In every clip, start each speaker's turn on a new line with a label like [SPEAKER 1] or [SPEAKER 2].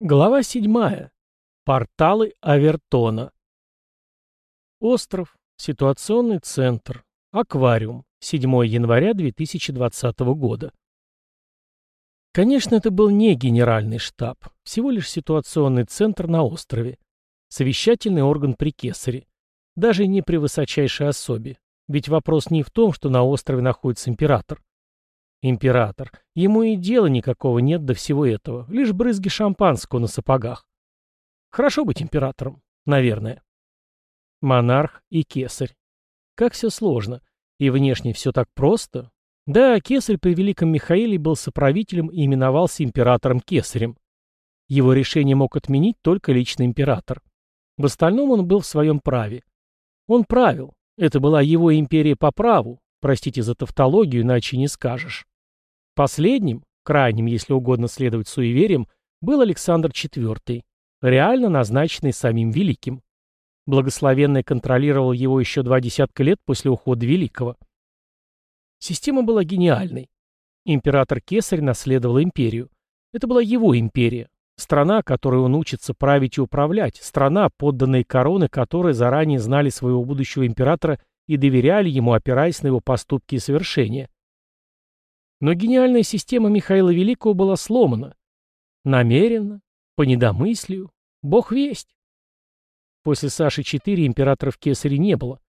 [SPEAKER 1] Глава 7. Порталы Авертона. Остров. Ситуационный центр. Аквариум. 7 января 2020 года. Конечно, это был не генеральный штаб, всего лишь ситуационный центр на острове. Совещательный орган при Кесаре. Даже не при высочайшей особе. Ведь вопрос не в том, что на острове находится император. Император. Ему и дела никакого нет до всего этого, лишь брызги шампанского на сапогах. Хорошо быть императором, наверное. Монарх и кесарь. Как все сложно. И внешне все так просто. Да, кесарь при Великом Михаиле был соправителем и именовался императором-кесарем. Его решение мог отменить только личный император. В остальном он был в своем праве. Он правил. Это была его империя по праву. Простите за тавтологию, иначе не скажешь. Последним, крайним, если угодно следовать суевериям, был Александр IV, реально назначенный самим Великим. Благословенный контролировал его еще два десятка лет после ухода Великого. Система была гениальной. Император Кесарь наследовал империю. Это была его империя. Страна, которой он учится править и управлять. Страна, подданные короны, которые заранее знали своего будущего императора и доверяли ему, опираясь на его поступки и совершения. Но гениальная система Михаила Великого была сломана. Намеренно, по недомыслию, бог весть. После Саши IV императоров Кесаре не было.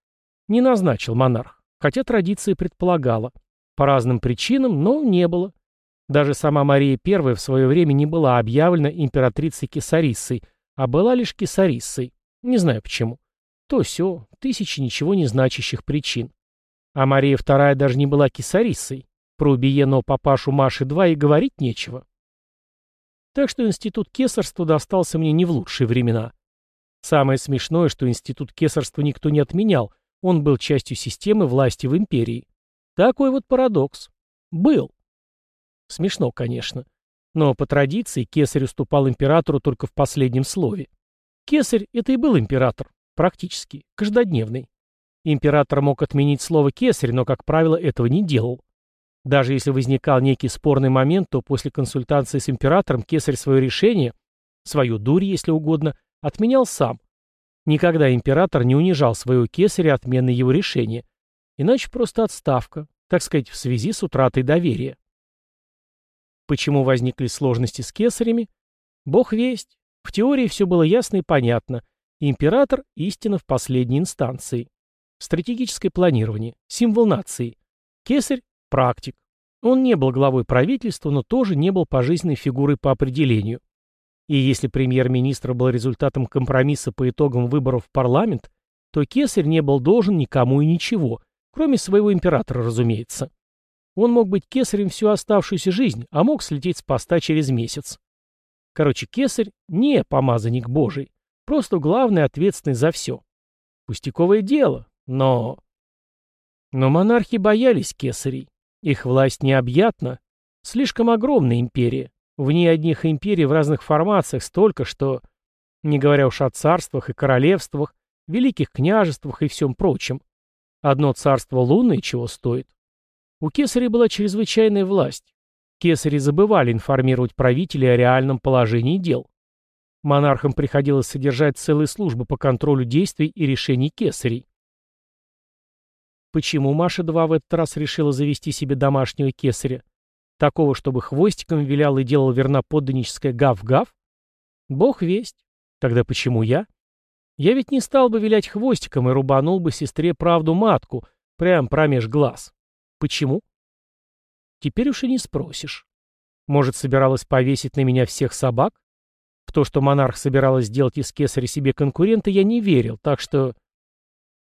[SPEAKER 1] Не назначил монарх, хотя традиция предполагала. По разным причинам, но не было. Даже сама Мария I в свое время не была объявлена императрицей Кесариссой, а была лишь Кесариссой. Не знаю почему. То все, тысячи ничего не значащих причин. А Мария II даже не была Кесариссой. Про убиенного папашу Маши-2 и говорить нечего. Так что институт кесарства достался мне не в лучшие времена. Самое смешное, что институт кесарства никто не отменял, он был частью системы власти в империи. Такой вот парадокс. Был. Смешно, конечно. Но по традиции кесарь уступал императору только в последнем слове. Кесарь — это и был император, практически, каждодневный. Император мог отменить слово «кесарь», но, как правило, этого не делал. Даже если возникал некий спорный момент, то после консультации с императором кесарь свое решение, свою дурь, если угодно, отменял сам. Никогда император не унижал своего кесаря отменой его решения. Иначе просто отставка, так сказать, в связи с утратой доверия. Почему возникли сложности с кесарями? Бог весть. В теории все было ясно и понятно. Император – истина в последней инстанции. Стратегическое планирование, символ нации. Кесарь Практик. Он не был главой правительства, но тоже не был пожизненной фигурой по определению. И если премьер-министр был результатом компромисса по итогам выборов в парламент, то кесарь не был должен никому и ничего, кроме своего императора, разумеется. Он мог быть кесарем всю оставшуюся жизнь, а мог слететь с поста через месяц. Короче, кесарь не помазанник божий, просто главный ответственный за все. Пустяковое дело, но... Но монархи боялись кесарей. Их власть необъятна. Слишком огромная империя. В ней одних империй в разных формациях столько, что... Не говоря уж о царствах и королевствах, великих княжествах и всем прочем. Одно царство лунное чего стоит. У кесаря была чрезвычайная власть. Кесари забывали информировать правителей о реальном положении дел. Монархам приходилось содержать целые службы по контролю действий и решений кесарей. Почему Маша-2 в этот раз решила завести себе домашнего кесаря? Такого, чтобы хвостиком вилял и делал верноподданническое гав-гав? Бог весть. Тогда почему я? Я ведь не стал бы вилять хвостиком и рубанул бы сестре правду матку, прям промеж глаз. Почему? Теперь уж и не спросишь. Может, собиралась повесить на меня всех собак? В то, что монарх собиралась сделать из кесаря себе конкурента, я не верил, так что...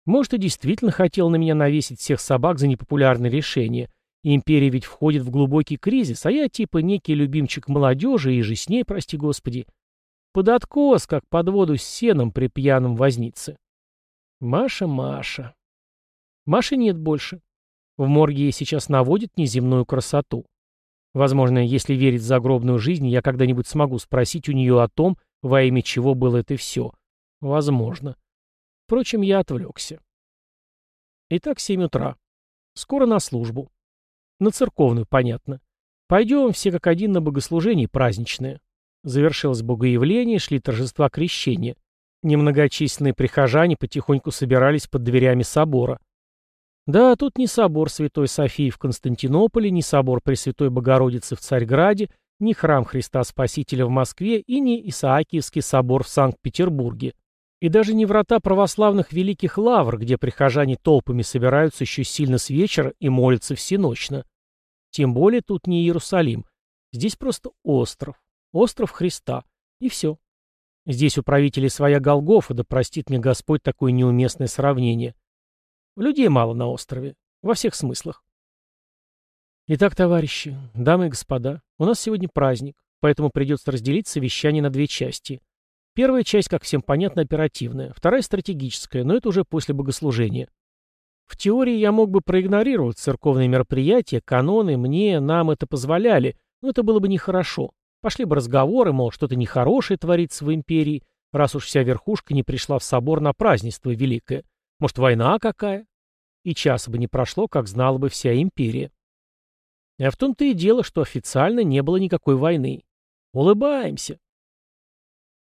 [SPEAKER 1] Может, и действительно хотел на меня навесить всех собак за непопулярное решение. Империя ведь входит в глубокий кризис, а я типа некий любимчик молодежи и же с ней, прости господи. Под откос, как под воду с сеном при пьяном вознице. Маша, Маша. Маши нет больше. В морге ей сейчас наводит неземную красоту. Возможно, если верить в загробную жизнь, я когда-нибудь смогу спросить у нее о том, во имя чего было это все. Возможно. Впрочем, я отвлекся. Итак, семь утра. Скоро на службу. На церковную, понятно. Пойдем все как один на богослужение праздничное. Завершилось богоявление, шли торжества крещения. Немногочисленные прихожане потихоньку собирались под дверями собора. Да, тут не собор Святой Софии в Константинополе, не собор Пресвятой Богородицы в Царьграде, ни храм Христа Спасителя в Москве и не Исаакиевский собор в Санкт-Петербурге. И даже не врата православных великих лавр, где прихожане толпами собираются еще сильно с вечера и молятся всеночно. Тем более тут не Иерусалим. Здесь просто остров. Остров Христа. И все. Здесь у правителей своя Голгофа, да простит мне Господь такое неуместное сравнение. Людей мало на острове. Во всех смыслах. Итак, товарищи, дамы и господа, у нас сегодня праздник, поэтому придется разделить совещание на две части. Первая часть, как всем понятно, оперативная, вторая стратегическая, но это уже после богослужения. В теории я мог бы проигнорировать церковные мероприятия, каноны, мне, нам это позволяли, но это было бы нехорошо. Пошли бы разговоры, мол, что-то нехорошее творится в империи, раз уж вся верхушка не пришла в собор на празднество великое. Может, война какая? И часа бы не прошло, как знала бы вся империя. А в том-то и дело, что официально не было никакой войны. Улыбаемся.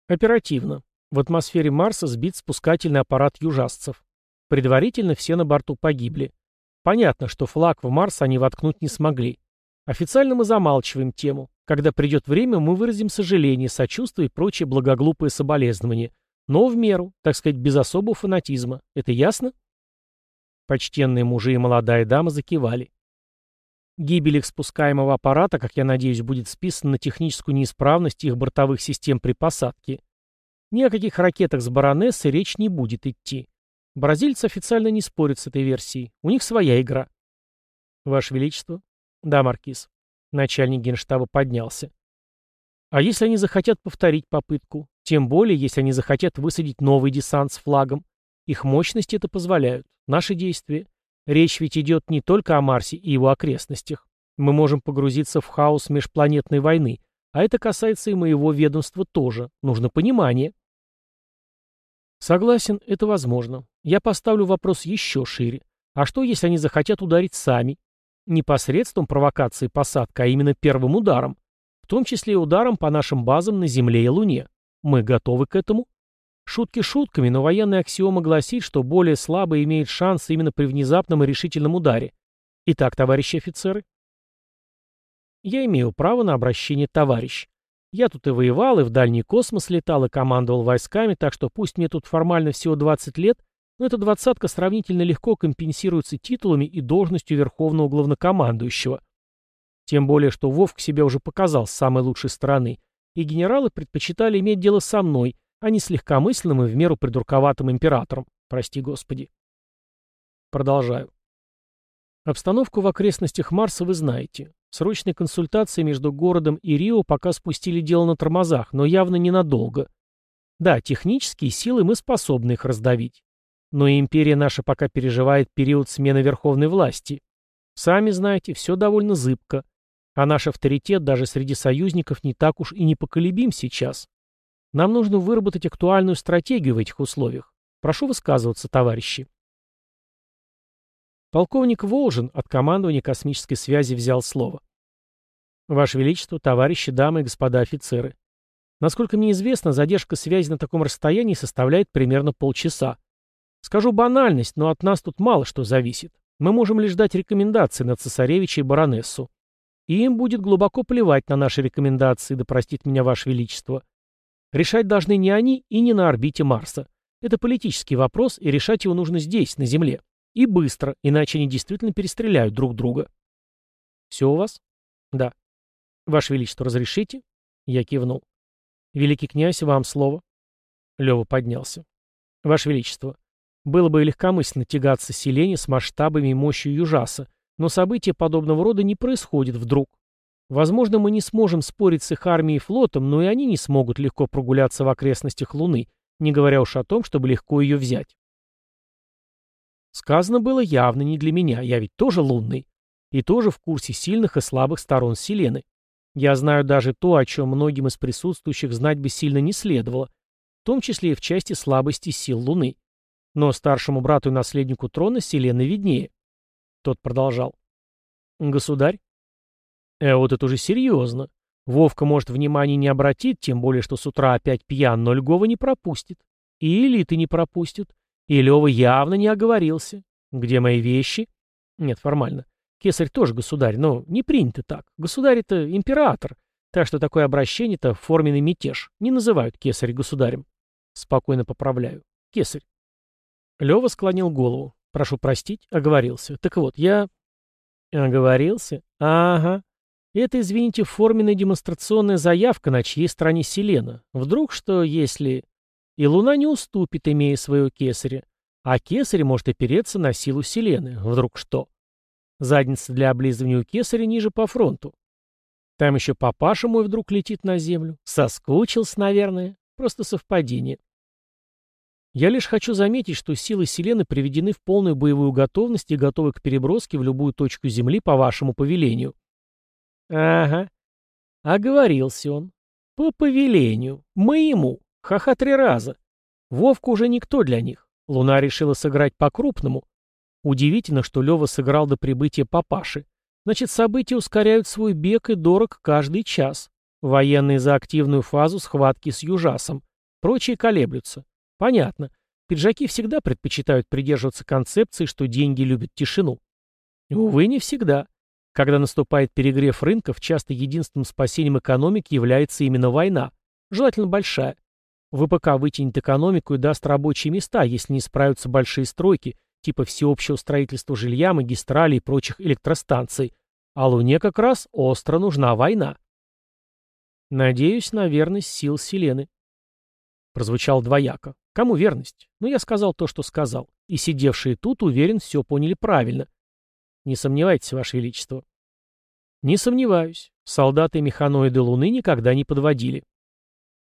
[SPEAKER 1] Оперативно. В атмосфере Марса сбит спускательный аппарат южасцев. Предварительно все на борту погибли. Понятно, что флаг в Марс они воткнуть не смогли. Официально мы замалчиваем тему. Когда придет время, мы выразим сожаление, сочувствие и прочие благоглупые соболезнования. Но в меру, так сказать, без особого фанатизма. Это ясно? Почтенные мужи и молодая дама закивали. Гибель их спускаемого аппарата, как я надеюсь, будет списана на техническую неисправность их бортовых систем при посадке. Ни о каких ракетах с баронессой речь не будет идти. Бразильцы официально не спорят с этой версией. У них своя игра. Ваше Величество? Да, Маркиз. Начальник генштаба поднялся. А если они захотят повторить попытку? Тем более, если они захотят высадить новый десант с флагом. Их мощности это позволяют. Наши действия. Речь ведь идет не только о Марсе и его окрестностях. Мы можем погрузиться в хаос межпланетной войны, а это касается и моего ведомства тоже. Нужно понимание. Согласен, это возможно. Я поставлю вопрос еще шире. А что, если они захотят ударить сами? Не посредством провокации посадка, а именно первым ударом. В том числе и ударом по нашим базам на Земле и Луне. Мы готовы к этому? Шутки шутками, но военная аксиома гласит, что более слабый имеет шанс именно при внезапном и решительном ударе. Итак, товарищи офицеры? Я имею право на обращение «товарищ». Я тут и воевал, и в дальний космос летал, и командовал войсками, так что пусть мне тут формально всего 20 лет, но эта двадцатка сравнительно легко компенсируется титулами и должностью верховного главнокомандующего. Тем более, что Вовк себя уже показал с самой лучшей стороны, и генералы предпочитали иметь дело со мной, а не с легкомысленным и в меру придурковатым императором. Прости, Господи. Продолжаю. Обстановку в окрестностях Марса вы знаете. Срочные консультации между городом и Рио пока спустили дело на тормозах, но явно ненадолго. Да, технические силы мы способны их раздавить. Но империя наша пока переживает период смены верховной власти. Сами знаете, все довольно зыбко. А наш авторитет даже среди союзников не так уж и непоколебим сейчас. Нам нужно выработать актуальную стратегию в этих условиях. Прошу высказываться, товарищи. Полковник Волжин от командования космической связи взял слово. Ваше Величество, товарищи, дамы и господа офицеры. Насколько мне известно, задержка связи на таком расстоянии составляет примерно полчаса. Скажу банальность, но от нас тут мало что зависит. Мы можем лишь дать рекомендации на цесаревича и баронессу. И им будет глубоко плевать на наши рекомендации, да простит меня Ваше Величество. Решать должны не они и не на орбите Марса. Это политический вопрос, и решать его нужно здесь, на Земле. И быстро, иначе они действительно перестреляют друг друга. Все у вас? Да. Ваше Величество, разрешите? Я кивнул. Великий князь, вам слово. Лева поднялся. Ваше Величество, было бы легкомысленно тягаться селение с масштабами и мощью Южаса, но события подобного рода не происходят вдруг. Возможно, мы не сможем спорить с их армией и флотом, но и они не смогут легко прогуляться в окрестностях Луны, не говоря уж о том, чтобы легко ее взять. Сказано было явно не для меня, я ведь тоже лунный. И тоже в курсе сильных и слабых сторон Селены. Я знаю даже то, о чем многим из присутствующих знать бы сильно не следовало, в том числе и в части слабости сил Луны. Но старшему брату и наследнику трона Селена виднее. Тот продолжал. «Государь, а вот это уже серьезно. Вовка, может, внимания не обратит, тем более, что с утра опять пьян, но Льгова не пропустит. И элиты не пропустят. И Лева явно не оговорился. Где мои вещи? Нет, формально. Кесарь тоже государь, но не принято так. Государь — это император. Так что такое обращение-то форменный мятеж. Не называют кесарь государем. Спокойно поправляю. Кесарь. Лева склонил голову. Прошу простить, оговорился. Так вот, я... Оговорился? Ага. Это, извините, форменная демонстрационная заявка, на чьей стороне Селена. Вдруг что, если... И Луна не уступит, имея своего кесаря. А кесарь может опереться на силу Селены. Вдруг что? Задница для облизывания у кесаря ниже по фронту. Там еще папаша мой вдруг летит на землю. Соскучился, наверное. Просто совпадение. Я лишь хочу заметить, что силы Селены приведены в полную боевую готовность и готовы к переброске в любую точку Земли по вашему повелению. Ага. Оговорился он. По повелению. Моему. Ха-ха три раза. Вовка уже никто для них. Луна решила сыграть по-крупному. Удивительно, что Лева сыграл до прибытия папаши. Значит, события ускоряют свой бег и дорог каждый час. Военные за активную фазу схватки с Южасом. Прочие колеблются. Понятно. Пиджаки всегда предпочитают придерживаться концепции, что деньги любят тишину. Увы, не всегда. Когда наступает перегрев рынков, часто единственным спасением экономики является именно война, желательно большая. ВПК вытянет экономику и даст рабочие места, если не справятся большие стройки, типа всеобщего строительства жилья, магистралей и прочих электростанций. А Луне как раз остро нужна война. Надеюсь на верность сил Селены. Прозвучал двояко. Кому верность? Ну, я сказал то, что сказал. И сидевшие тут, уверен, все поняли правильно. Не сомневайтесь, Ваше Величество. Не сомневаюсь. Солдаты и механоиды Луны никогда не подводили.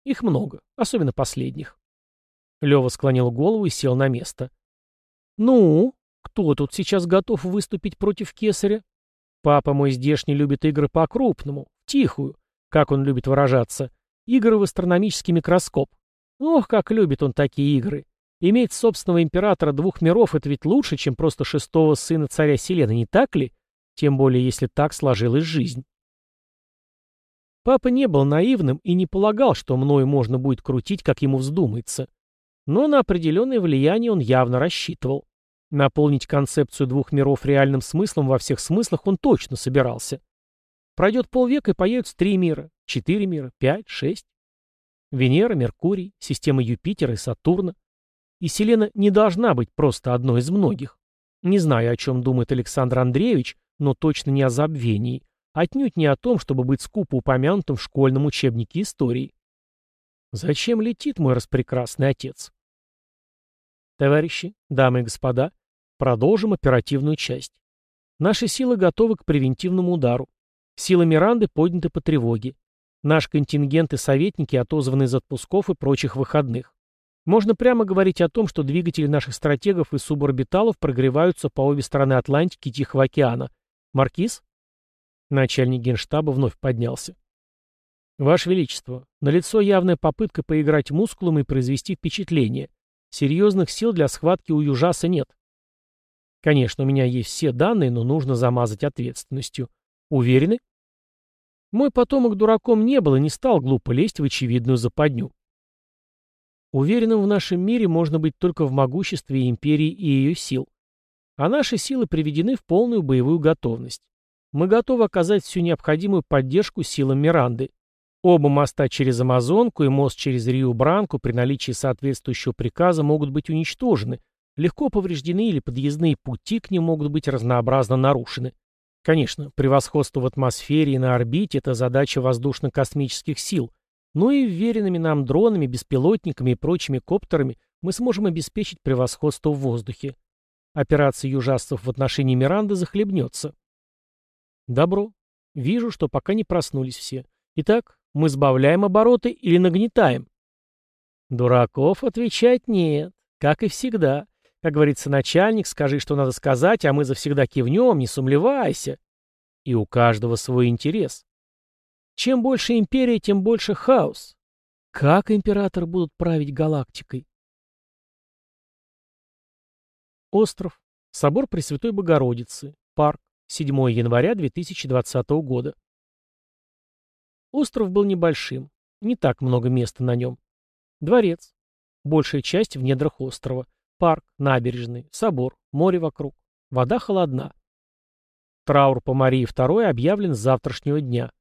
[SPEAKER 1] Их много, особенно последних. Лева склонил голову и сел на место. Ну, кто тут сейчас готов выступить против кесаря? Папа мой здешний любит игры по-крупному, тихую, как он любит выражаться, игры в астрономический микроскоп. Ох, как любит он такие игры. Иметь собственного императора двух миров — это ведь лучше, чем просто шестого сына царя Селены, не так ли? Тем более, если так сложилась жизнь. Папа не был наивным и не полагал, что мною можно будет крутить, как ему вздумается. Но на определенное влияние он явно рассчитывал. Наполнить концепцию двух миров реальным смыслом во всех смыслах он точно собирался. Пройдет полвека и появятся три мира, четыре мира, пять, шесть. Венера, Меркурий, система Юпитера и Сатурна. И Селена не должна быть просто одной из многих. Не знаю, о чем думает Александр Андреевич, но точно не о забвении. Отнюдь не о том, чтобы быть скупо упомянутым в школьном учебнике истории. Зачем летит мой распрекрасный отец? Товарищи, дамы и господа, продолжим оперативную часть. Наши силы готовы к превентивному удару. Силы Миранды подняты по тревоге. Наш контингент и советники отозваны из отпусков и прочих выходных. Можно прямо говорить о том, что двигатели наших стратегов и суборбиталов прогреваются по обе стороны Атлантики и Тихого океана. Маркиз? Начальник генштаба вновь поднялся. Ваше Величество, налицо явная попытка поиграть мускулом и произвести впечатление. Серьезных сил для схватки у Южаса нет. Конечно, у меня есть все данные, но нужно замазать ответственностью. Уверены? Мой потомок дураком не был и не стал глупо лезть в очевидную западню. Уверенным в нашем мире можно быть только в могуществе империи и ее сил. А наши силы приведены в полную боевую готовность. Мы готовы оказать всю необходимую поддержку силам Миранды. Оба моста через Амазонку и мост через Рио-Бранку при наличии соответствующего приказа могут быть уничтожены, легко повреждены или подъездные пути к ним могут быть разнообразно нарушены. Конечно, превосходство в атмосфере и на орбите – это задача воздушно-космических сил, но и вверенными нам дронами, беспилотниками и прочими коптерами мы сможем обеспечить превосходство в воздухе. Операция южастов в отношении Миранды захлебнется. Добро. Вижу, что пока не проснулись все. Итак, мы сбавляем обороты или нагнетаем? Дураков отвечать нет, как и всегда. Как говорится, начальник, скажи, что надо сказать, а мы завсегда кивнем, не сумлевайся. И у каждого свой интерес. Чем больше империя, тем больше хаос. Как император будут править галактикой? Остров. Собор Пресвятой Богородицы. Парк. 7 января 2020 года. Остров был небольшим, не так много места на нем. Дворец. Большая часть в недрах острова. Парк, набережный, собор, море вокруг. Вода холодна. Траур по Марии II объявлен с завтрашнего дня.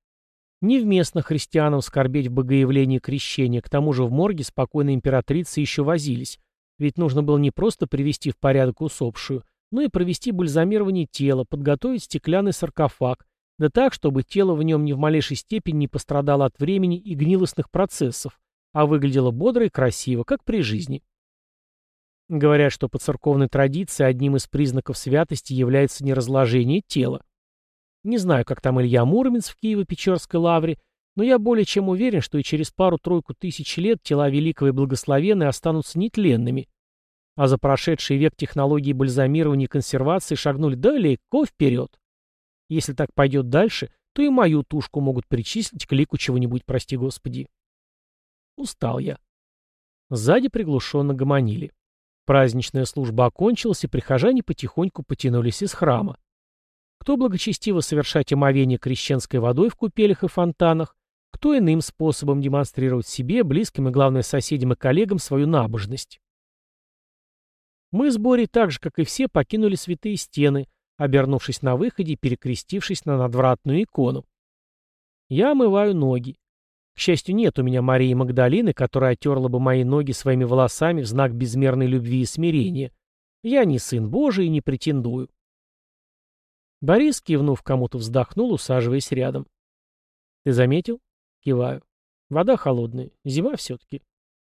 [SPEAKER 1] Невместно христианам скорбеть в богоявлении крещения, к тому же в морге спокойно императрицы еще возились, ведь нужно было не просто привести в порядок усопшую, но и провести бальзамирование тела, подготовить стеклянный саркофаг, да так, чтобы тело в нем ни в малейшей степени не пострадало от времени и гнилостных процессов, а выглядело бодро и красиво, как при жизни. Говорят, что по церковной традиции одним из признаков святости является неразложение тела. Не знаю, как там Илья Муромец в Киево-Печерской лавре, но я более чем уверен, что и через пару-тройку тысяч лет тела великого и благословенной останутся нетленными. А за прошедший век технологии бальзамирования и консервации шагнули далеко вперед. Если так пойдет дальше, то и мою тушку могут причислить к лику чего-нибудь, прости господи. Устал я. Сзади приглушенно гомонили. Праздничная служба окончилась, и прихожане потихоньку потянулись из храма. Кто благочестиво совершать омовение крещенской водой в купелях и фонтанах, кто иным способом демонстрировать себе, близким и, главное, соседям и коллегам свою набожность. Мы с Борей так же, как и все, покинули святые стены, обернувшись на выходе и перекрестившись на надвратную икону. Я омываю ноги. К счастью, нет у меня Марии Магдалины, которая отерла бы мои ноги своими волосами в знак безмерной любви и смирения. Я не сын Божий и не претендую. Борис, кивнув, кому-то вздохнул, усаживаясь рядом. «Ты заметил?» Киваю. «Вода холодная. Зима все-таки».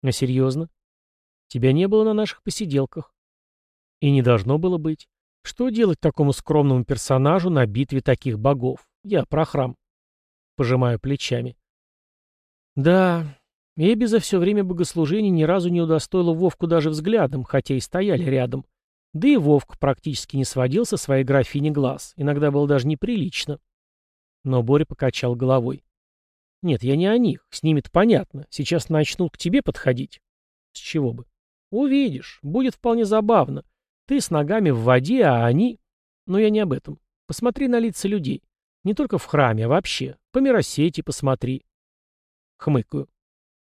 [SPEAKER 1] «А серьезно?» «Тебя не было на наших посиделках». «И не должно было быть. Что делать такому скромному персонажу на битве таких богов? Я про храм». Пожимаю плечами. Да, Эбби за все время богослужения ни разу не удостоила Вовку даже взглядом, хотя и стояли рядом. Да и Вовк практически не сводил со своей графини глаз, иногда было даже неприлично. Но Боря покачал головой. «Нет, я не о них, с ними-то понятно. Сейчас начнут к тебе подходить». «С чего бы?» «Увидишь, будет вполне забавно. Ты с ногами в воде, а они...» «Но я не об этом. Посмотри на лица людей. Не только в храме, а вообще. По миросети посмотри. Хмыкаю.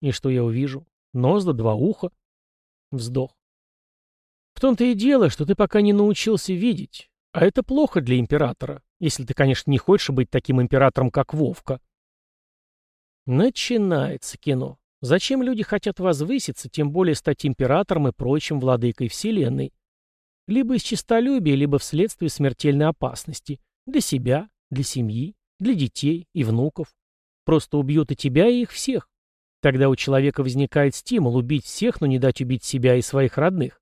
[SPEAKER 1] И что я увижу? Нос да два уха. Вздох. В том-то и дело, что ты пока не научился видеть. А это плохо для императора, если ты, конечно, не хочешь быть таким императором, как Вовка. Начинается кино. Зачем люди хотят возвыситься, тем более стать императором и прочим владыкой вселенной? Либо из честолюбия, либо вследствие смертельной опасности. Для себя, для семьи, для детей и внуков. Просто убьют и тебя, и их всех. Тогда у человека возникает стимул убить всех, но не дать убить себя и своих родных.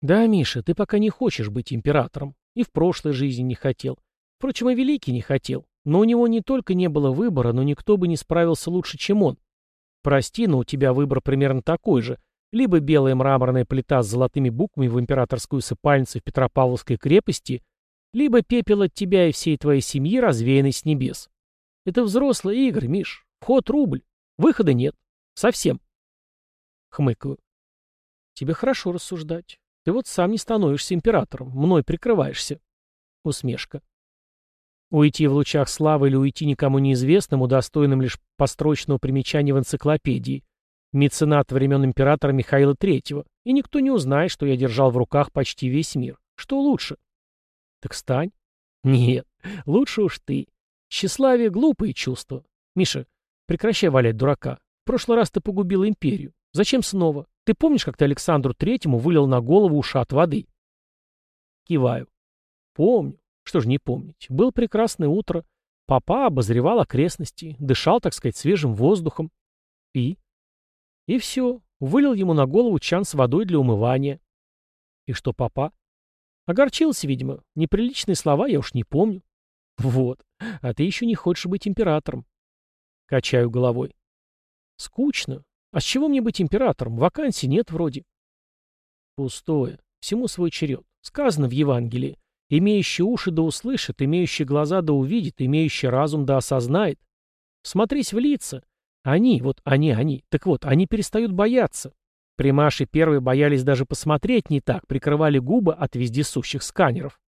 [SPEAKER 1] Да, Миша, ты пока не хочешь быть императором. И в прошлой жизни не хотел. Впрочем, и Великий не хотел. Но у него не только не было выбора, но никто бы не справился лучше, чем он. Прости, но у тебя выбор примерно такой же. Либо белая мраморная плита с золотыми буквами в императорскую усыпальницу в Петропавловской крепости, либо пепел от тебя и всей твоей семьи, развеянный с небес. Это взрослые игры, Миш. Вход рубль. Выхода нет. Совсем. Хмыкаю. Тебе хорошо рассуждать. Ты вот сам не становишься императором. Мной прикрываешься. Усмешка. Уйти в лучах славы или уйти никому неизвестным, удостоенным лишь построчного примечания в энциклопедии. Меценат времен императора Михаила Третьего. И никто не узнает, что я держал в руках почти весь мир. Что лучше? Так стань. Нет, лучше уж ты. Тщеславие — глупые чувства. Миша, прекращай валять дурака. В прошлый раз ты погубил империю. Зачем снова? Ты помнишь, как ты Александру Третьему вылил на голову ушат воды? Киваю. Помню. Что ж не помнить. Было прекрасное утро. Папа обозревал окрестности, дышал, так сказать, свежим воздухом. И? И все. Вылил ему на голову чан с водой для умывания. И что папа? Огорчился, видимо. Неприличные слова я уж не помню. Вот. А ты еще не хочешь быть императором. Качаю головой. Скучно. А с чего мне быть императором? Вакансий нет вроде. Пустое. Всему свой черед. Сказано в Евангелии. Имеющий уши да услышит, имеющий глаза да увидит, имеющий разум да осознает. Смотрись в лица. Они, вот они, они. Так вот, они перестают бояться. Примаши первые боялись даже посмотреть не так, прикрывали губы от вездесущих сканеров.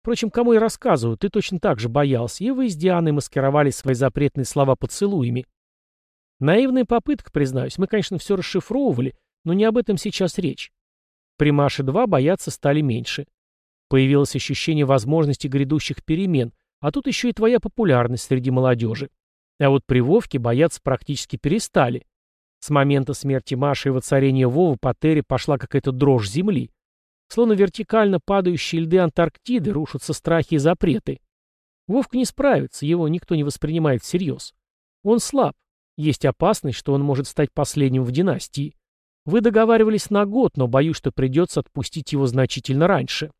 [SPEAKER 1] Впрочем, кому я рассказываю, ты точно так же боялся, и вы с Дианой маскировали свои запретные слова поцелуями. Наивная попытка, признаюсь, мы, конечно, все расшифровывали, но не об этом сейчас речь. При Маше-2 бояться стали меньше. Появилось ощущение возможности грядущих перемен, а тут еще и твоя популярность среди молодежи. А вот при Вовке бояться практически перестали. С момента смерти Маши и воцарения Вовы по Терре пошла какая-то дрожь земли. Словно вертикально падающие льды Антарктиды рушатся страхи и запреты. Вовка не справится, его никто не воспринимает всерьез. Он слаб. Есть опасность, что он может стать последним в династии. Вы договаривались на год, но боюсь, что придется отпустить его значительно раньше.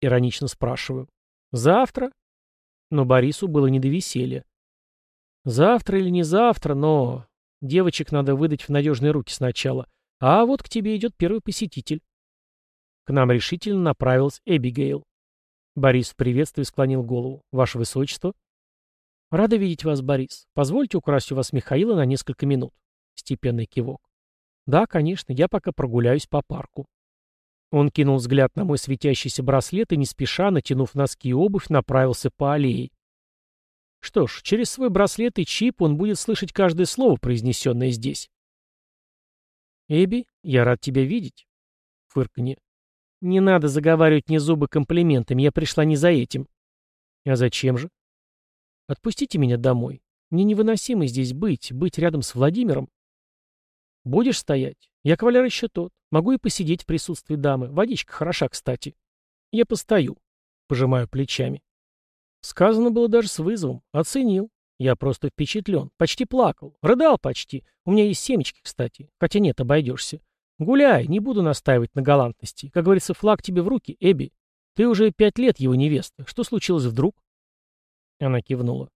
[SPEAKER 1] Иронично спрашиваю. Завтра? Но Борису было не до веселья. Завтра или не завтра, но... Девочек надо выдать в надежные руки сначала. А вот к тебе идет первый посетитель. К нам решительно направилась Эбигейл. Борис в приветствии склонил голову. «Ваше Высочество?» «Рада видеть вас, Борис. Позвольте украсть у вас Михаила на несколько минут». Степенный кивок. «Да, конечно, я пока прогуляюсь по парку». Он кинул взгляд на мой светящийся браслет и, не спеша, натянув носки и обувь, направился по аллее. Что ж, через свой браслет и чип он будет слышать каждое слово, произнесенное здесь. «Эбби, я рад тебя видеть». Фырканье. «Не надо заговаривать мне зубы комплиментами, я пришла не за этим». «А зачем же?» «Отпустите меня домой. Мне невыносимо здесь быть, быть рядом с Владимиром». «Будешь стоять? Я кавалер еще тот. Могу и посидеть в присутствии дамы. Водичка хороша, кстати». «Я постою», — пожимаю плечами. Сказано было даже с вызовом. Оценил. Я просто впечатлен. Почти плакал. Рыдал почти. У меня есть семечки, кстати. Хотя нет, обойдешься. Гуляй, не буду настаивать на галантности. Как говорится, флаг тебе в руки, Эбби. Ты уже пять лет его невеста. Что случилось вдруг? Она кивнула.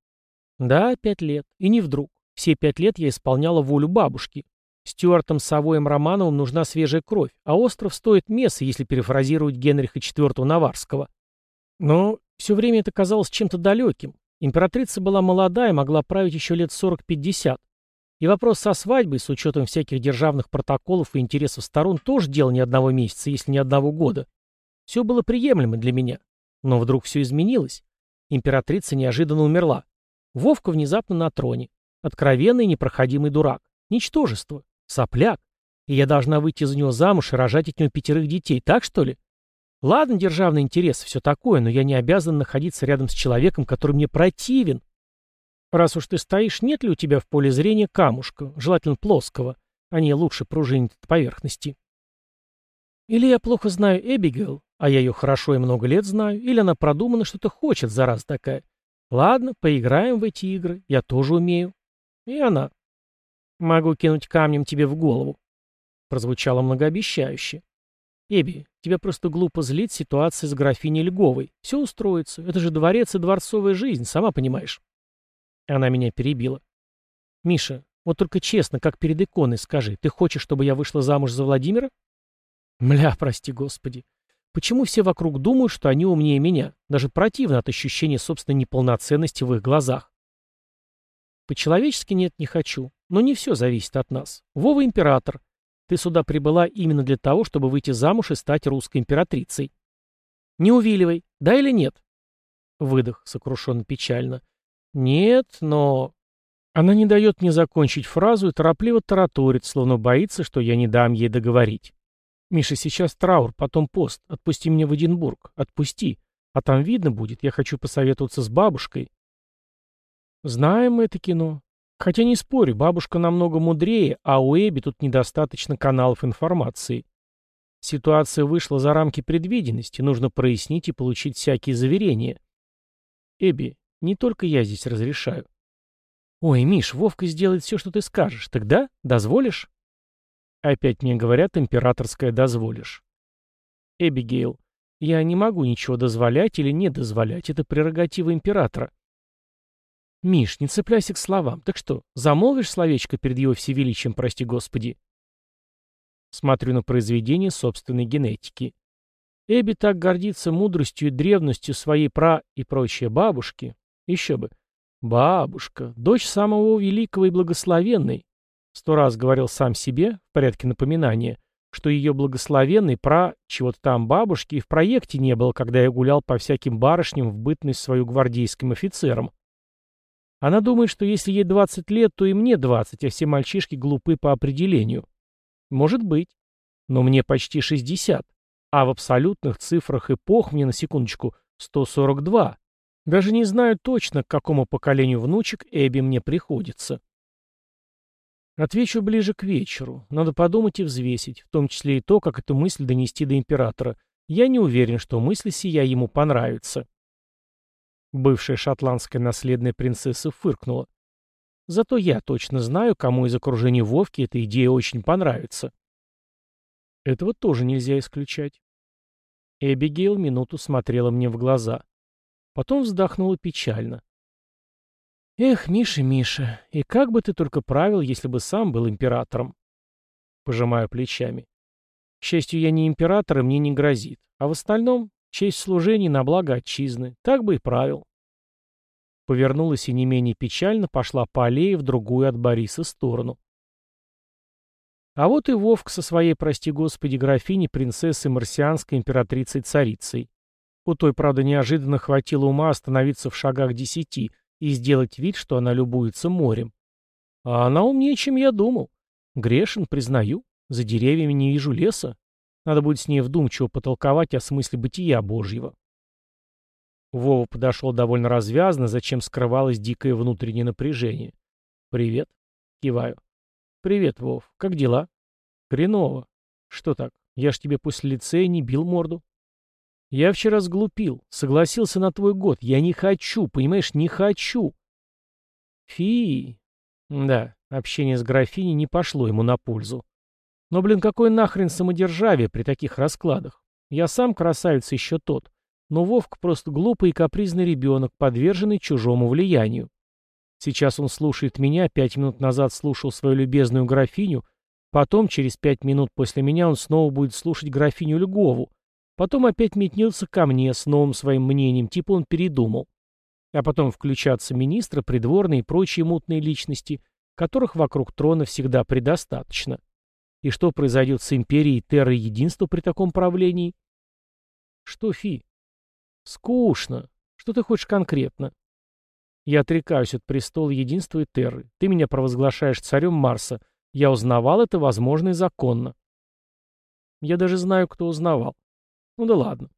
[SPEAKER 1] Да, пять лет. И не вдруг. Все пять лет я исполняла волю бабушки. Стюартом Савоем Романовым нужна свежая кровь, а остров стоит месса, если перефразировать Генриха IV Наварского. Но все время это казалось чем-то далеким. Императрица была молода и могла править еще лет 40-50. И вопрос со свадьбой, с учетом всяких державных протоколов и интересов сторон, тоже дело не одного месяца, если не одного года. Все было приемлемо для меня. Но вдруг все изменилось. Императрица неожиданно умерла. Вовка внезапно на троне. Откровенный непроходимый дурак. Ничтожество. Сопляк. И я должна выйти за него замуж и рожать от него пятерых детей, так что ли? Ладно, державный интерес, все такое, но я не обязан находиться рядом с человеком, который мне противен. Раз уж ты стоишь, нет ли у тебя в поле зрения камушка, желательно плоского? Они лучше пружинят от поверхности. Или я плохо знаю Эбигейл, а я ее хорошо и много лет знаю, или она продумана что-то хочет, зараза такая. Ладно, поиграем в эти игры, я тоже умею. И она. Могу кинуть камнем тебе в голову. Прозвучало многообещающе. Эбби, тебя просто глупо злит ситуация с графиней Льговой. Все устроится. Это же дворец и дворцовая жизнь, сама понимаешь. Она меня перебила. Миша, вот только честно, как перед иконой скажи, ты хочешь, чтобы я вышла замуж за Владимира? Мля, прости господи. Почему все вокруг думают, что они умнее меня? Даже противно от ощущения собственной неполноценности в их глазах. По-человечески нет, не хочу. Но не все зависит от нас. Вова император. Ты сюда прибыла именно для того, чтобы выйти замуж и стать русской императрицей. Не увиливай, да или нет? Выдох, сокрушенно печально. Нет, но... Она не дает мне закончить фразу и торопливо тараторит, словно боится, что я не дам ей договорить. «Миша, сейчас траур, потом пост. Отпусти меня в Эдинбург. Отпусти. А там видно будет. Я хочу посоветоваться с бабушкой». Знаем мы это кино. Хотя не спорю, бабушка намного мудрее, а у Эбби тут недостаточно каналов информации. Ситуация вышла за рамки предвиденности, нужно прояснить и получить всякие заверения. Эбби, не только я здесь разрешаю. Ой, Миш, Вовка сделает все, что ты скажешь. Тогда дозволишь? Опять мне говорят, императорское дозволишь. Эбигейл, я не могу ничего дозволять или не дозволять, это прерогатива императора. «Миш, не цепляйся к словам. Так что, замолвишь словечко перед его всевеличием, прости господи?» Смотрю на произведение собственной генетики. Эбби так гордится мудростью и древностью своей пра и прочие бабушки. Еще бы. Бабушка, дочь самого великого и благословенной. Сто раз говорил сам себе, в порядке напоминания, что ее благословенный про чего-то там бабушки и в проекте не было, когда я гулял по всяким барышням в бытность свою гвардейским офицером. Она думает, что если ей 20 лет, то и мне 20, а все мальчишки глупы по определению. Может быть. Но мне почти 60. А в абсолютных цифрах эпох мне, на секундочку, 142. Даже не знаю точно, к какому поколению внучек Эбби мне приходится. Отвечу ближе к вечеру. Надо подумать и взвесить, в том числе и то, как эту мысль донести до императора. Я не уверен, что мысль сия ему понравится. Бывшая шотландская наследная принцесса фыркнула. Зато я точно знаю, кому из окружения Вовки эта идея очень понравится. Этого тоже нельзя исключать. Эбигейл минуту смотрела мне в глаза. Потом вздохнула печально. «Эх, Миша, Миша, и как бы ты только правил, если бы сам был императором?» Пожимаю плечами. К счастью, я не император, и мне не грозит. А в остальном честь служения на благо отчизны. Так бы и правил. Повернулась и не менее печально пошла по аллее в другую от Бориса сторону. А вот и Вовк со своей, прости господи, графиней, принцессой марсианской императрицей-царицей. У той, правда, неожиданно хватило ума остановиться в шагах десяти и сделать вид, что она любуется морем. А она умнее, чем я думал. Грешен, признаю. За деревьями не вижу леса. Надо будет с ней вдумчиво потолковать о смысле бытия Божьего. Вова подошел довольно развязно, зачем скрывалось дикое внутреннее напряжение. «Привет». Киваю. «Привет, Вов. Как дела?» «Хреново. Что так? Я ж тебе после лицея не бил морду». «Я вчера сглупил. Согласился на твой год. Я не хочу, понимаешь, не хочу». «Фи...» Да, общение с графиней не пошло ему на пользу. Но, блин, какой нахрен самодержавие при таких раскладах? Я сам красавец еще тот. Но Вовк просто глупый и капризный ребенок, подверженный чужому влиянию. Сейчас он слушает меня, пять минут назад слушал свою любезную графиню, потом, через пять минут после меня, он снова будет слушать графиню Льгову, потом опять метнется ко мне с новым своим мнением, типа он передумал. А потом включатся министры, придворные и прочие мутные личности, которых вокруг трона всегда предостаточно. И что произойдет с империей Терры Единства при таком правлении? Что, Фи? Скучно. Что ты хочешь конкретно? Я отрекаюсь от престола единства и Терры. Ты меня провозглашаешь царем Марса. Я узнавал это, возможно, и законно. Я даже знаю, кто узнавал. Ну да ладно.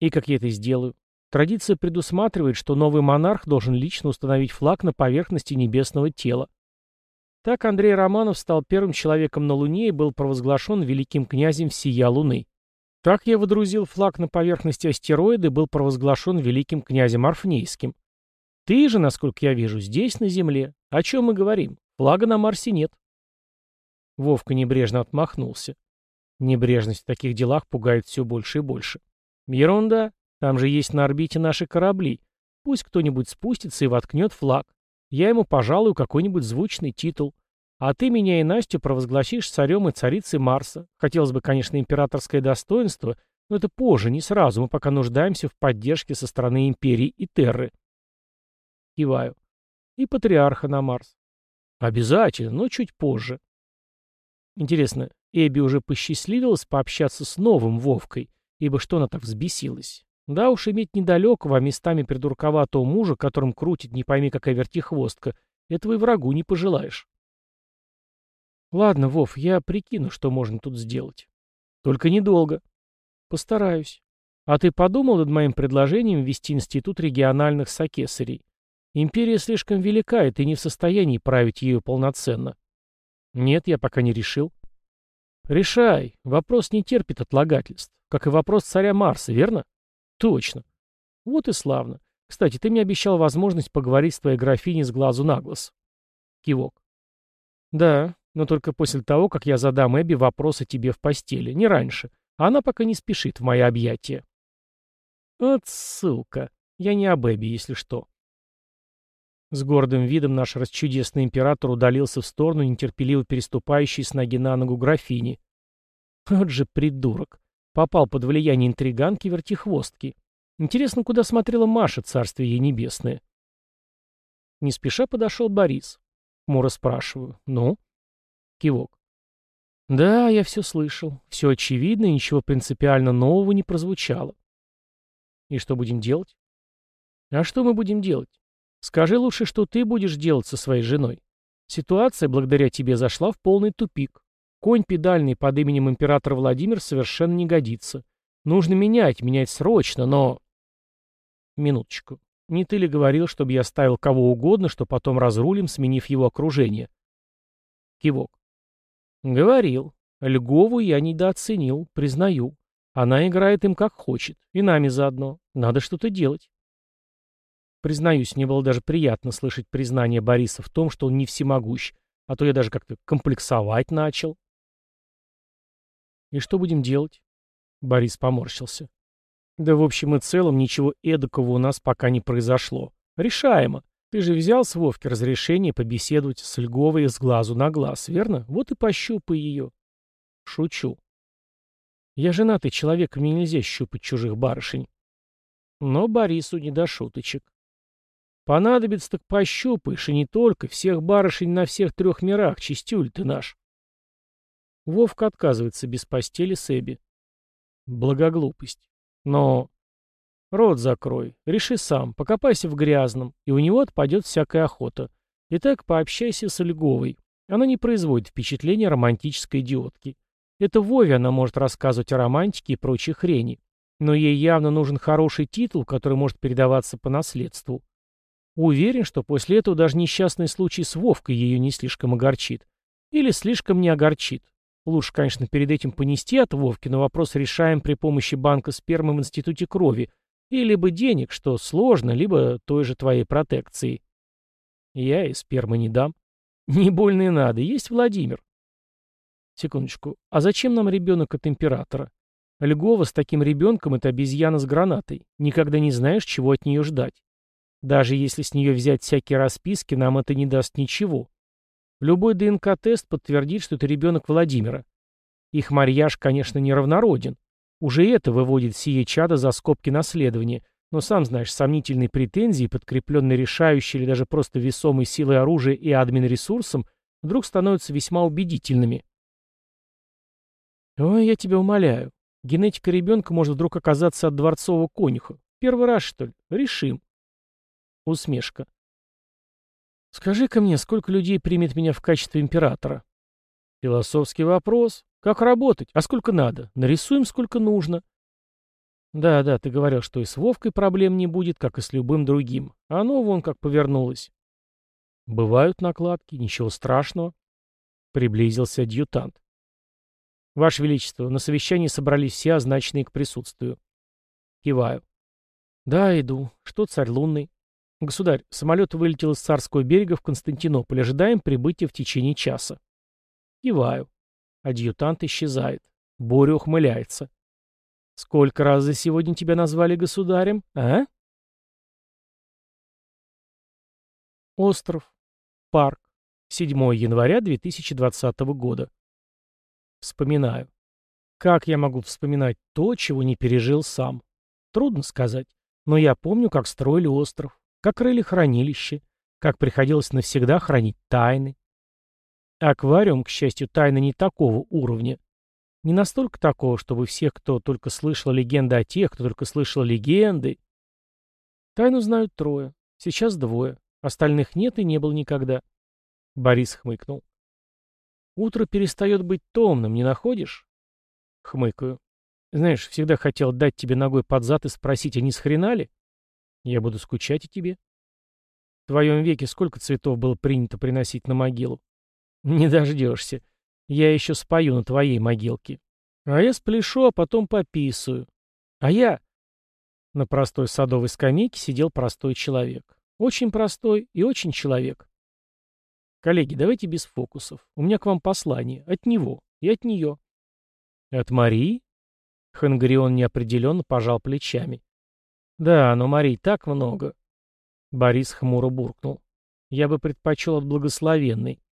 [SPEAKER 1] И как я это сделаю? Традиция предусматривает, что новый монарх должен лично установить флаг на поверхности небесного тела. Так Андрей Романов стал первым человеком на Луне и был провозглашен великим князем всея Луны. Так я водрузил флаг на поверхности астероида и был провозглашен великим князем Арфнейским. Ты же, насколько я вижу, здесь, на Земле. О чем мы говорим? Флага на Марсе нет. Вовка небрежно отмахнулся. Небрежность в таких делах пугает все больше и больше. Ерунда. Там же есть на орбите наши корабли. Пусть кто-нибудь спустится и воткнет флаг. Я ему пожалую какой-нибудь звучный титул. А ты меня и Настю провозгласишь царем и царицей Марса. Хотелось бы, конечно, императорское достоинство, но это позже, не сразу. Мы пока нуждаемся в поддержке со стороны империи и Терры. Киваю. И патриарха на Марс. Обязательно, но чуть позже. Интересно, Эбби уже посчастливилась пообщаться с новым Вовкой, ибо что она так взбесилась? Да уж иметь недалекого, а местами придурковатого мужа, которым крутит не пойми какая вертихвостка, этого и врагу не пожелаешь. Ладно, Вов, я прикину, что можно тут сделать. Только недолго. Постараюсь. А ты подумал над моим предложением ввести институт региональных сакесарей? Империя слишком велика, и ты не в состоянии править ею полноценно. Нет, я пока не решил. Решай. Вопрос не терпит отлагательств. Как и вопрос царя Марса, верно? Точно. Вот и славно. Кстати, ты мне обещал возможность поговорить с твоей графиней с глазу на глаз. Кивок. Да, но только после того, как я задам Эбби вопросы тебе в постели, не раньше. Она пока не спешит в мои объятия. Вот сука. Я не об Эбби, если что. С гордым видом наш расчудесный император удалился в сторону нетерпеливо переступающей с ноги на ногу графини. Вот же придурок. Попал под влияние интриганки-вертихвостки. Интересно, куда смотрела Маша, царствие ей небесное. Не спеша подошел Борис. Мура спрашиваю. Ну? Кивок. Да, я все слышал. Все очевидно, и ничего принципиально нового не прозвучало. И что будем делать? А что мы будем делать? Скажи лучше, что ты будешь делать со своей женой. Ситуация, благодаря тебе, зашла в полный тупик. Конь педальный под именем императора Владимир совершенно не годится. Нужно менять, менять срочно, но... Минуточку. Не ты ли говорил, чтобы я ставил кого угодно, что потом разрулим, сменив его окружение? Кивок. Говорил. Льгову я недооценил, признаю. Она играет им как хочет, и нами заодно. Надо что-то делать. Признаюсь, мне было даже приятно слышать признание Бориса в том, что он не всемогущ, а то я даже как-то комплексовать начал. И что будем делать? Борис поморщился. Да в общем и целом ничего эдакого у нас пока не произошло. Решаемо. Ты же взял с Вовки разрешение побеседовать с Льговой с глазу на глаз, верно? Вот и пощупай ее. Шучу. Я женатый человек, мне нельзя щупать чужих барышень. Но Борису не до шуточек. Понадобится, так пощупаешь, и не только, всех барышень на всех трех мирах, чистюль ты наш. Вовка отказывается без постели с Эбби. Благоглупость. Но... Рот закрой, реши сам, покопайся в грязном, и у него отпадет всякая охота. Итак, пообщайся с Льговой. Она не производит впечатления романтической идиотки. Это Вове она может рассказывать о романтике и прочей хрени. Но ей явно нужен хороший титул, который может передаваться по наследству. Уверен, что после этого даже несчастный случай с Вовкой ее не слишком огорчит. Или слишком не огорчит. Лучше, конечно, перед этим понести от Вовки, но вопрос решаем при помощи банка спермы в Институте крови, и либо денег, что сложно, либо той же твоей протекции. Я и спермы не дам. Не больно и надо, есть Владимир. Секундочку, а зачем нам ребенок от императора? Льгова с таким ребенком — это обезьяна с гранатой. Никогда не знаешь, чего от нее ждать. Даже если с нее взять всякие расписки, нам это не даст ничего. Любой ДНК-тест подтвердит, что это ребенок Владимира. Их марьяж, конечно, неравнороден. Уже это выводит сие чадо за скобки наследования, но сам знаешь, сомнительные претензии, подкрепленные решающей или даже просто весомой силой оружия и админ-ресурсом, вдруг становятся весьма убедительными. Ой, я тебя умоляю. Генетика ребенка может вдруг оказаться от дворцового конюха. Первый раз, что ли? Решим. Усмешка. Скажи-ка мне, сколько людей примет меня в качестве императора? Философский вопрос. Как работать? А сколько надо? Нарисуем, сколько нужно. Да, да, ты говорил, что и с Вовкой проблем не будет, как и с любым другим. А оно вон как повернулось. Бывают накладки, ничего страшного. Приблизился адъютант. Ваше Величество, на совещании собрались все означенные к присутствию. Киваю. Да, иду. Что царь лунный? «Государь, самолет вылетел из Царского берега в Константинополь. Ожидаем прибытия в течение часа». Киваю. Адъютант исчезает. Боря ухмыляется. «Сколько раз за сегодня тебя назвали государем, а?» Остров. Парк. 7 января 2020 года. Вспоминаю. Как я могу вспоминать то, чего не пережил сам? Трудно сказать. Но я помню, как строили остров как рыли хранилище, как приходилось навсегда хранить тайны. Аквариум, к счастью, тайны не такого уровня. Не настолько такого, чтобы всех, кто только слышал легенды о тех, кто только слышал легенды. Тайну знают трое, сейчас двое, остальных нет и не было никогда. Борис хмыкнул. Утро перестает быть томным, не находишь? Хмыкаю. Знаешь, всегда хотел дать тебе ногой под зад и спросить, а не схрена я буду скучать о тебе. В твоем веке сколько цветов было принято приносить на могилу? Не дождешься. Я еще спою на твоей могилке. А я спляшу, а потом пописаю. А я... На простой садовой скамейке сидел простой человек. Очень простой и очень человек. Коллеги, давайте без фокусов. У меня к вам послание. От него и от нее. От Марии? Хангрион неопределенно пожал плечами. Да, но Марий так много. Борис хмуро буркнул. Я бы предпочел от благословенной.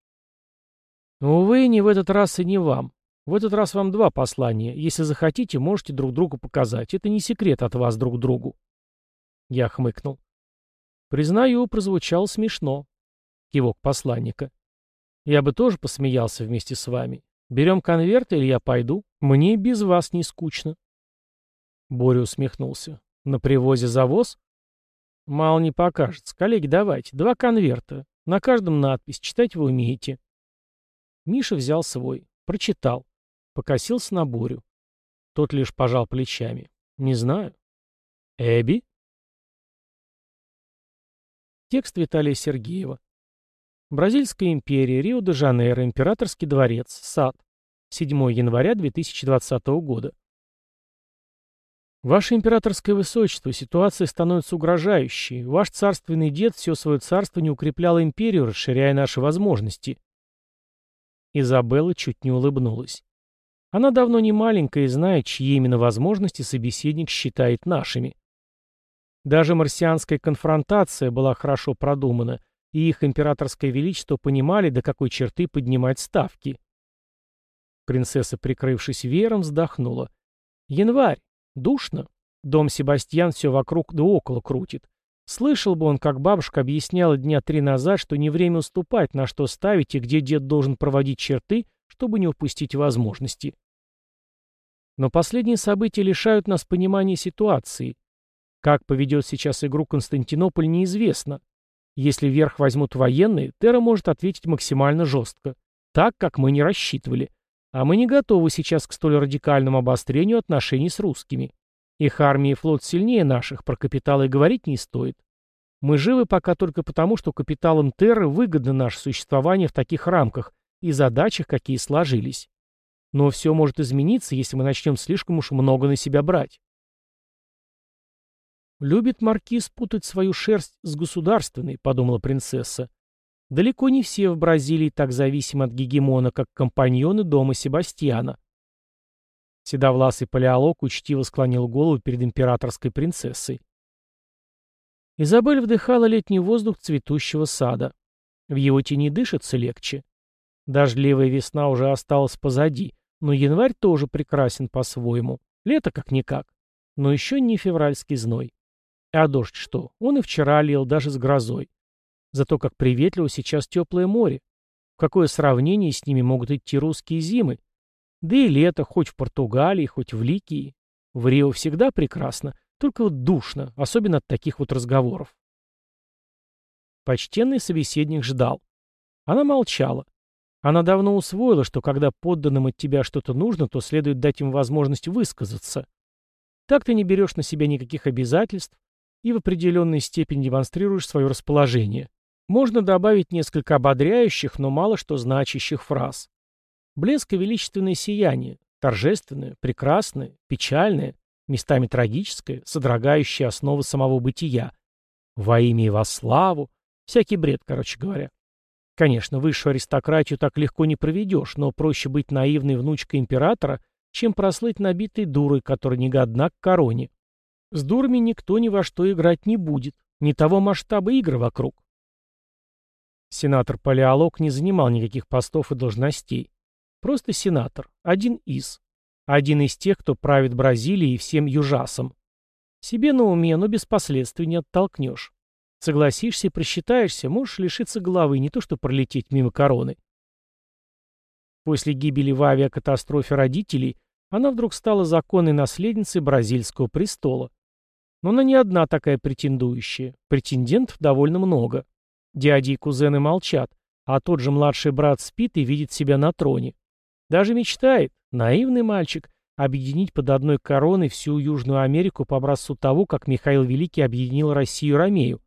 [SPEAKER 1] Увы, не в этот раз и не вам. В этот раз вам два послания. Если захотите, можете друг другу показать. Это не секрет от вас друг другу. Я хмыкнул. Признаю, прозвучало смешно. Кивок посланника. Я бы тоже посмеялся вместе с вами. Берем конверт или я пойду? Мне без вас не скучно. Боря усмехнулся. На привозе завоз? Мало не покажется. Коллеги, давайте. Два конверта. На каждом надпись. Читать вы умеете. Миша взял свой. Прочитал. Покосился на Борю. Тот лишь пожал плечами. Не знаю. Эбби? Текст Виталия Сергеева. Бразильская империя, Рио-де-Жанейро, Императорский дворец, сад. 7 января 2020 года. Ваше императорское высочество, ситуация становится угрожающей. Ваш царственный дед все свое царство не укреплял империю, расширяя наши возможности. Изабелла чуть не улыбнулась. Она давно не маленькая и знает, чьи именно возможности собеседник считает нашими. Даже марсианская конфронтация была хорошо продумана, и их императорское величество понимали, до какой черты поднимать ставки. Принцесса, прикрывшись веером, вздохнула. «Январь. Душно. Дом Себастьян все вокруг да около крутит. Слышал бы он, как бабушка объясняла дня три назад, что не время уступать, на что ставить и где дед должен проводить черты, чтобы не упустить возможности. Но последние события лишают нас понимания ситуации. Как поведет сейчас игру Константинополь, неизвестно. Если верх возьмут военные, Терра может ответить максимально жестко. Так, как мы не рассчитывали. А мы не готовы сейчас к столь радикальному обострению отношений с русскими. Их армия и флот сильнее наших, про капиталы говорить не стоит. Мы живы пока только потому, что капиталам Терры выгодно наше существование в таких рамках и задачах, какие сложились. Но все может измениться, если мы начнем слишком уж много на себя брать. «Любит маркиз путать свою шерсть с государственной», — подумала принцесса. «Далеко не все в Бразилии так зависимы от гегемона, как компаньоны дома Себастьяна». Седовласый палеолог учтиво склонил голову перед императорской принцессой. Изабель вдыхала летний воздух цветущего сада. В его тени дышится легче. Дождливая весна уже осталась позади, но январь тоже прекрасен по-своему. Лето как-никак. Но еще не февральский зной. А дождь что? Он и вчера лил, даже с грозой. Зато как приветливо сейчас теплое море. В какое сравнение с ними могут идти русские зимы? Да и лето, хоть в Португалии, хоть в Ликии. В Рио всегда прекрасно, только вот душно, особенно от таких вот разговоров. Почтенный собеседник ждал. Она молчала. Она давно усвоила, что когда подданным от тебя что-то нужно, то следует дать им возможность высказаться. Так ты не берешь на себя никаких обязательств, и в определенной степени демонстрируешь свое расположение. Можно добавить несколько ободряющих, но мало что значащих фраз. Блеск и величественное сияние, торжественное, прекрасное, печальное, местами трагическое, содрогающее основы самого бытия. Во имя и во славу. Всякий бред, короче говоря. Конечно, высшую аристократию так легко не проведешь, но проще быть наивной внучкой императора, чем прослыть набитой дурой, которая не годна к короне. С дурами никто ни во что играть не будет. Не того масштаба игр вокруг. Сенатор Палеолог не занимал никаких постов и должностей. Просто сенатор. Один из. Один из тех, кто правит Бразилией и всем южасом. Себе на уме, но без последствий не оттолкнешь. Согласишься и просчитаешься, можешь лишиться головы, не то что пролететь мимо короны. После гибели в авиакатастрофе родителей она вдруг стала законной наследницей бразильского престола. Но она не одна такая претендующая. Претендентов довольно много. Дяди и кузены молчат, а тот же младший брат спит и видит себя на троне. Даже мечтает, наивный мальчик, объединить под одной короной всю Южную Америку по образцу того, как Михаил Великий объединил Россию и Ромею,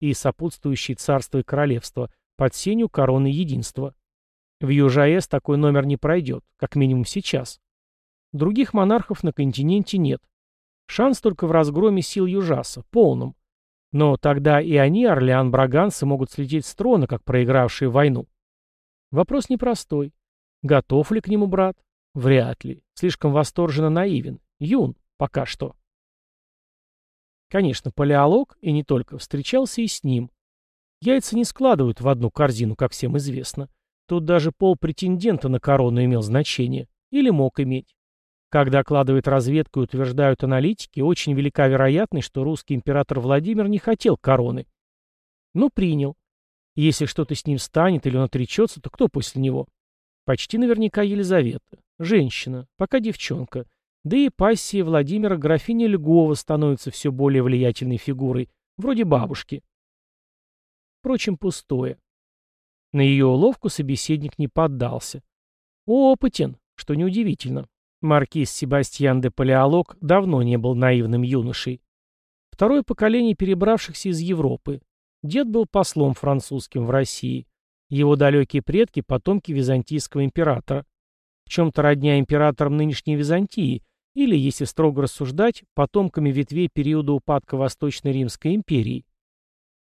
[SPEAKER 1] и сопутствующие царства и королевства под сенью короны единства. В ЮЖАЭС такой номер не пройдет, как минимум сейчас. Других монархов на континенте нет. Шанс только в разгроме сил Южаса, полном. Но тогда и они, Орлеан-Браганцы, могут слететь с трона, как проигравшие войну. Вопрос непростой. Готов ли к нему брат? Вряд ли. Слишком восторженно наивен. Юн, пока что. Конечно, палеолог, и не только, встречался и с ним. Яйца не складывают в одну корзину, как всем известно. Тут даже пол претендента на корону имел значение. Или мог иметь. Как докладывает разведка и утверждают аналитики, очень велика вероятность, что русский император Владимир не хотел короны. Но принял. Если что-то с ним станет или он отречется, то кто после него? Почти наверняка Елизавета. Женщина, пока девчонка. Да и пассия Владимира графиня Льгова становится все более влиятельной фигурой, вроде бабушки. Впрочем, пустое. На ее уловку собеседник не поддался. Опытен, что неудивительно. Маркиз Себастьян де Палеолог давно не был наивным юношей. Второе поколение перебравшихся из Европы. Дед был послом французским в России. Его далекие предки – потомки византийского императора. В чем-то родня императорам нынешней Византии, или, если строго рассуждать, потомками ветвей периода упадка Восточной Римской империи.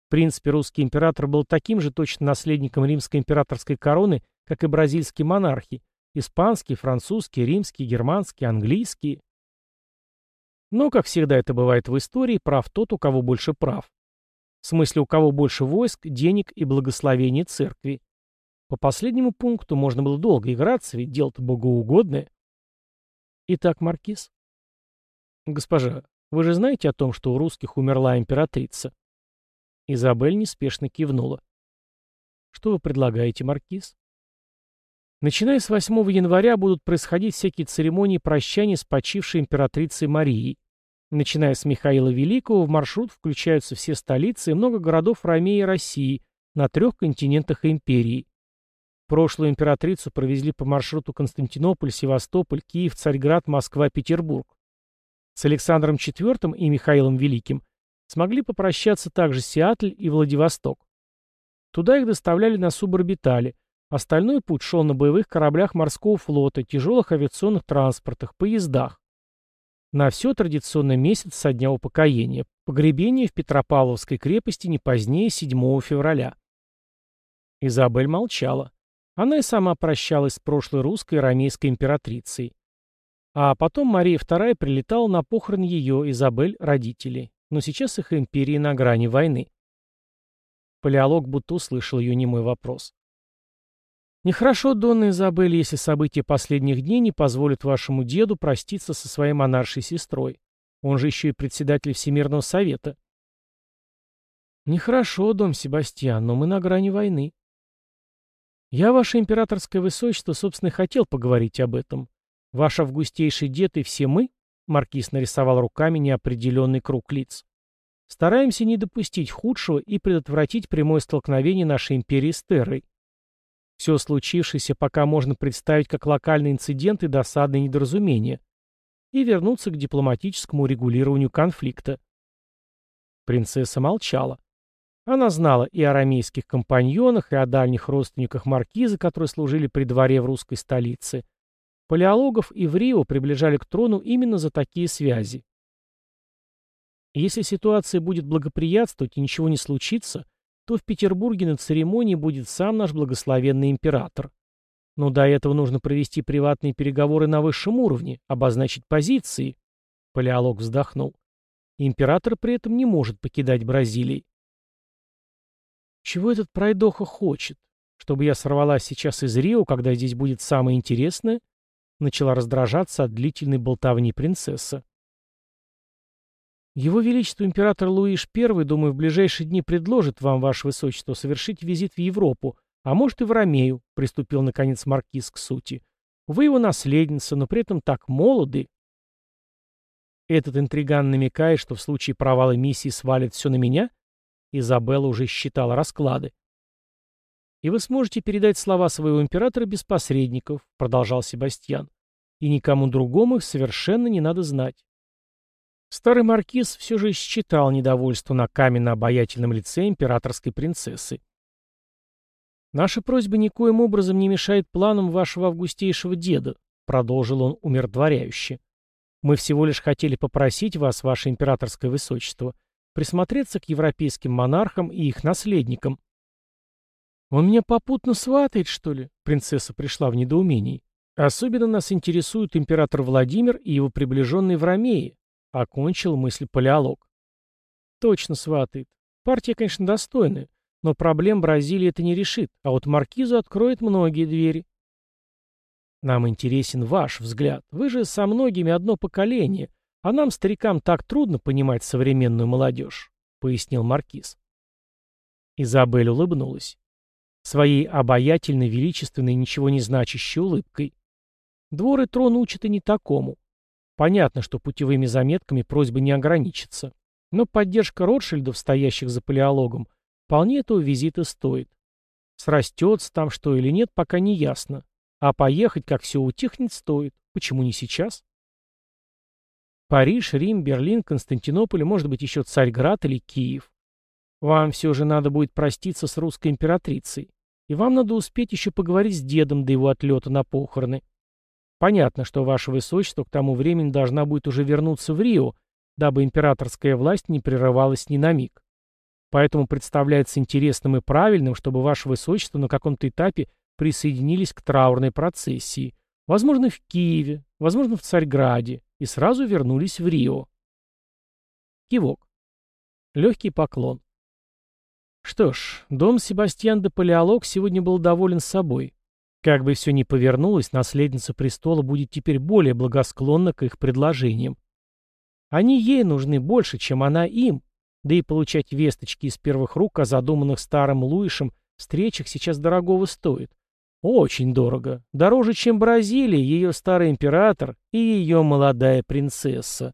[SPEAKER 1] В принципе, русский император был таким же точно наследником римской императорской короны, как и бразильские монархи – испанские, французские, римские, германские, английские. Но, как всегда это бывает в истории, прав тот, у кого больше прав. В смысле, у кого больше войск, денег и благословения церкви. По последнему пункту можно было долго играться, ведь дело-то богоугодное. Итак, Маркиз. Госпожа, вы же знаете о том, что у русских умерла императрица? Изабель неспешно кивнула. Что вы предлагаете, Маркиз? Начиная с 8 января будут происходить всякие церемонии прощания с почившей императрицей Марией. Начиная с Михаила Великого, в маршрут включаются все столицы и много городов Ромеи и России на трех континентах империи. Прошлую императрицу провезли по маршруту Константинополь, Севастополь, Киев, Царьград, Москва, Петербург. С Александром IV и Михаилом Великим смогли попрощаться также Сиатль и Владивосток. Туда их доставляли на суборбитале. Остальной путь шел на боевых кораблях морского флота, тяжелых авиационных транспортах, поездах. На все традиционно месяц со дня упокоения. Погребение в Петропавловской крепости не позднее 7 февраля. Изабель молчала. Она и сама прощалась с прошлой русской и ромейской императрицей. А потом Мария II прилетала на похорон ее, Изабель, родителей. Но сейчас их империи на грани войны. Палеолог будто услышал ее немой вопрос. Нехорошо, Донна Изабель, если события последних дней не позволят вашему деду проститься со своей монаршей сестрой. Он же еще и председатель Всемирного Совета. Нехорошо, дом Себастьян, но мы на грани войны. Я, ваше императорское высочество, собственно, хотел поговорить об этом. Ваш августейший дед и все мы, маркиз нарисовал руками неопределенный круг лиц, стараемся не допустить худшего и предотвратить прямое столкновение нашей империи с Террой. Все случившееся пока можно представить как локальный инцидент и досадное недоразумение, и вернуться к дипломатическому регулированию конфликта. Принцесса молчала. Она знала и о рамейских компаньонах, и о дальних родственниках маркиза, которые служили при дворе в русской столице. Палеологов и в Рио приближали к трону именно за такие связи. Если ситуация будет благоприятствовать и ничего не случится, то в Петербурге на церемонии будет сам наш благословенный император. Но до этого нужно провести приватные переговоры на высшем уровне, обозначить позиции. Палеолог вздохнул. Император при этом не может покидать Бразилии. Чего этот пройдоха хочет? Чтобы я сорвалась сейчас из Рио, когда здесь будет самое интересное? Начала раздражаться от длительной болтовни принцесса. Его Величество император Луиш I, думаю, в ближайшие дни предложит вам, ваше высочество, совершить визит в Европу, а может и в Ромею, приступил, наконец, маркиз к сути. Вы его наследница, но при этом так молоды. Этот интриган намекает, что в случае провала миссии свалит все на меня? Изабелла уже считала расклады. «И вы сможете передать слова своего императора без посредников», — продолжал Себастьян. «И никому другому их совершенно не надо знать. Старый маркиз все же считал недовольство на каменно-обаятельном лице императорской принцессы. «Наша просьба никоим образом не мешает планам вашего августейшего деда», продолжил он умиротворяюще. «Мы всего лишь хотели попросить вас, ваше императорское высочество, присмотреться к европейским монархам и их наследникам». «Он меня попутно сватает, что ли?» Принцесса пришла в недоумении. «Особенно нас интересует император Владимир и его приближенный в Ромее, Окончил мысль палеолог. Точно сватает. Партия, конечно, достойная, но проблем Бразилии это не решит, а вот Маркизу откроет многие двери. Нам интересен ваш взгляд. Вы же со многими одно поколение, а нам, старикам, так трудно понимать современную молодежь, пояснил Маркиз. Изабель улыбнулась. своей обаятельной, величественной, ничего не значащей улыбкой. Двор и трон учат и не такому. Понятно, что путевыми заметками просьба не ограничится. Но поддержка Ротшильдов, стоящих за палеологом, вполне этого визита стоит. Срастется там что или нет, пока не ясно. А поехать, как все утихнет, стоит. Почему не сейчас? Париж, Рим, Берлин, Константинополь, может быть, еще Царьград или Киев. Вам все же надо будет проститься с русской императрицей. И вам надо успеть еще поговорить с дедом до его отлета на похороны. Понятно, что ваше высочество к тому времени должна будет уже вернуться в Рио, дабы императорская власть не прерывалась ни на миг. Поэтому представляется интересным и правильным, чтобы ваше высочество на каком-то этапе присоединились к траурной процессии, возможно, в Киеве, возможно, в Царьграде, и сразу вернулись в Рио. Кивок. Легкий поклон. Что ж, дом Себастьян де Палеолог сегодня был доволен собой. Как бы все ни повернулось, наследница престола будет теперь более благосклонна к их предложениям. Они ей нужны больше, чем она им, да и получать весточки из первых рук о задуманных старым Луишем встречах сейчас дорогого стоит. Очень дорого. Дороже, чем Бразилия, ее старый император и ее молодая принцесса.